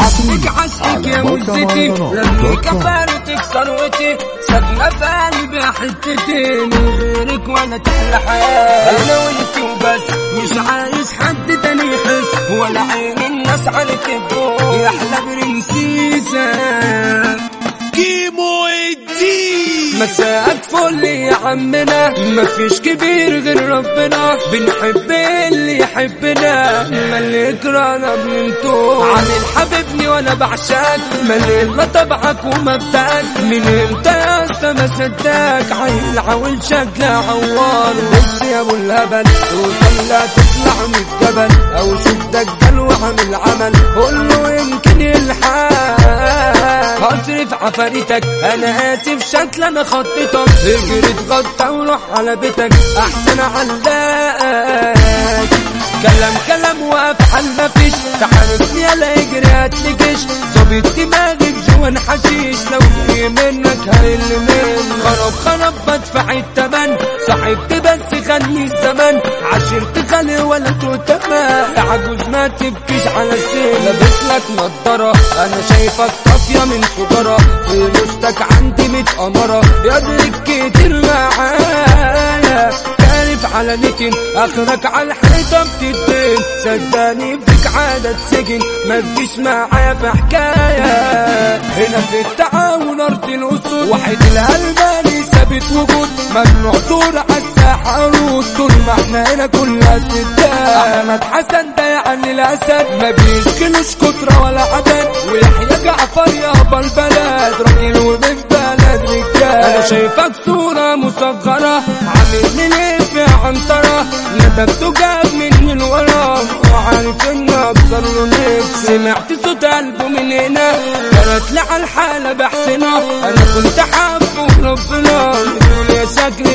حبك عشقك يا مزتي لمك كفارتك ثروتي ساكنة في قلبي حتتين من غيرك ولا تحلى حياة أنا وأنت وبس مش عايز حد تاني يحس ولا عين الناس عليك تبوس. يا أحلى برنسيسة مساءك فل يا عمنا. مفيش كبير غير ربنا. بنحب اللي يحبنا. ملي يكرهنا بننتو عامل حبيبني وأنا بعشاك. ملي ما تبعك ومبدأك من إمتى يا اسطى ما صدقك؟ عيل عاول شكل عوار. بص يا أبو الهبل وصل لا تطلع من الجبل. أو شوف دجال وعامل عمل قول له يمكن يلحق. هصرف عفاريتك. أنا آسف شكل أنا خطيتك اجري اتغطى وروح على بيتك. أحسن علاك كلام كلام وافعال مفيش تعرفني يلا إجري هتلجش ظابط دماغي بجوان حشيش. لو جاي منك هيل من. خرب خرب بدفع التمن. صاحبت بس خلني الزمن. عشرت خلي ولا تتمى عجوز ما تبكيش على السن لابس لك نضارة أنا شايفك طافية من سجارة فلوستك عندي متأمرة يدرك كتير معايا. عارف على نتن اخرك على الحيطة بتدين صدقني فيك عادة سجن. ما تجيش معايا في حكاية. هنا في التعاون أرض الاسود واحد الالماني ثابت وجود. ممنوع صورة عروض طول ما إحنا هنا كلها ستات أحمد حسن ده يعني الاسد ما بيشكلوش كترة ولا عدد. ويحيى جعفر يابا البلد. راجل ومن بلد رجال أنا شايفك صورة مصغرة عامل لي في عنترة. ندبته جاب مني الورا وعارف اني ابصر له نفسي سمعت صوت قلبه من هنا. جرت لي على الحالة بحسنة. أنا كنت حابه ربنا. يا شكل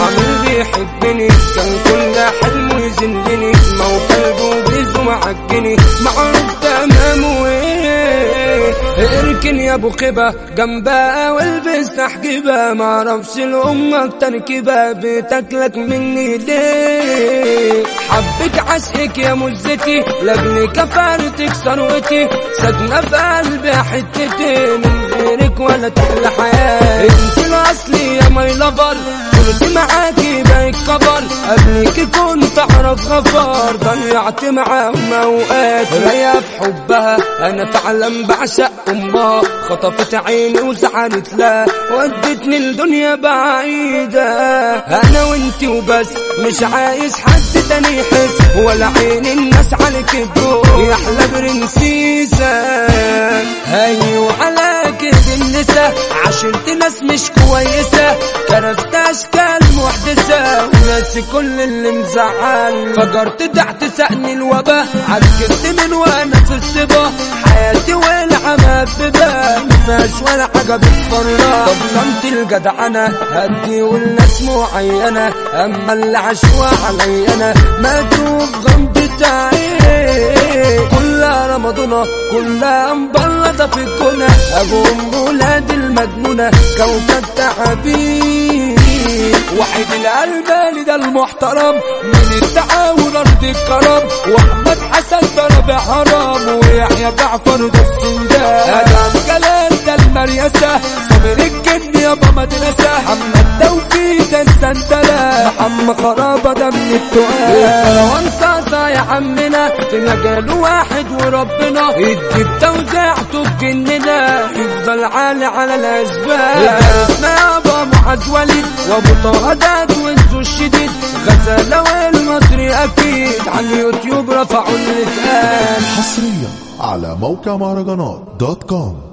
عامل بيحبني كان كل حلمه يذلني ما هو قلبه بيزو معجني معروف تمامه إيه اركن يا أبو خبا جنبها والبس تحجبها معرفش لامك تركيبها بتاكلك مني ليه؟ حبك عشقك يا مزتي. لاجل كفارتك ثروتي. ساكنة في قلبي حتتين من غيرك ولا تحلى حياه الاصلي يا ماي لافر صرت معاكي بقيت كبر قبلك كنت اعرف غفار ضيعت معاهم اوقات رايا في حبها. أنا فعلا بعشق أمها. خطفت عيني وزعلت لا. ودتني الدنيا بعيدة. أنا وإنتي وبس. مش عايز حد تاني يحس. ولا عين الناس عليك تدور مش كويسة. كرفت أشكال محدثة وناسي كل اللي مزعل. فجرت دعت سقني الوبا عركت من وأنا في السبا حياتي والعمى ببا مفيهاش ولا حاجة بتفرح طب صمت الجدع أنا هدي والناس معينة أما اللي عشوا علي أنا ماتوا بغمضة عين كلها رمضانة كلها مبلطة في الكنى ابو ام ولاد المجنونة كوكب تعبين واحد الألباني ده المحترم من التعاون أرض الكرم. وأحمد حسن ضرب حرام ويحيى جعفر ده السندان. يابا مدرسة محمد. توفيق السندلة محمد خرابة ده من التقال وانصاصة يا عمنا. في مجال واحد وربنا. يدي بتوزيعته بجننا يفضل عالي على الأسباب اسمه يابا معز وليد. وابو طه داد وانسو الشديد. غزالة والمصري أكيد. على اليوتيوب رفعوا اللي اتقال حصريا على موقع مهرجانات دوت كوم.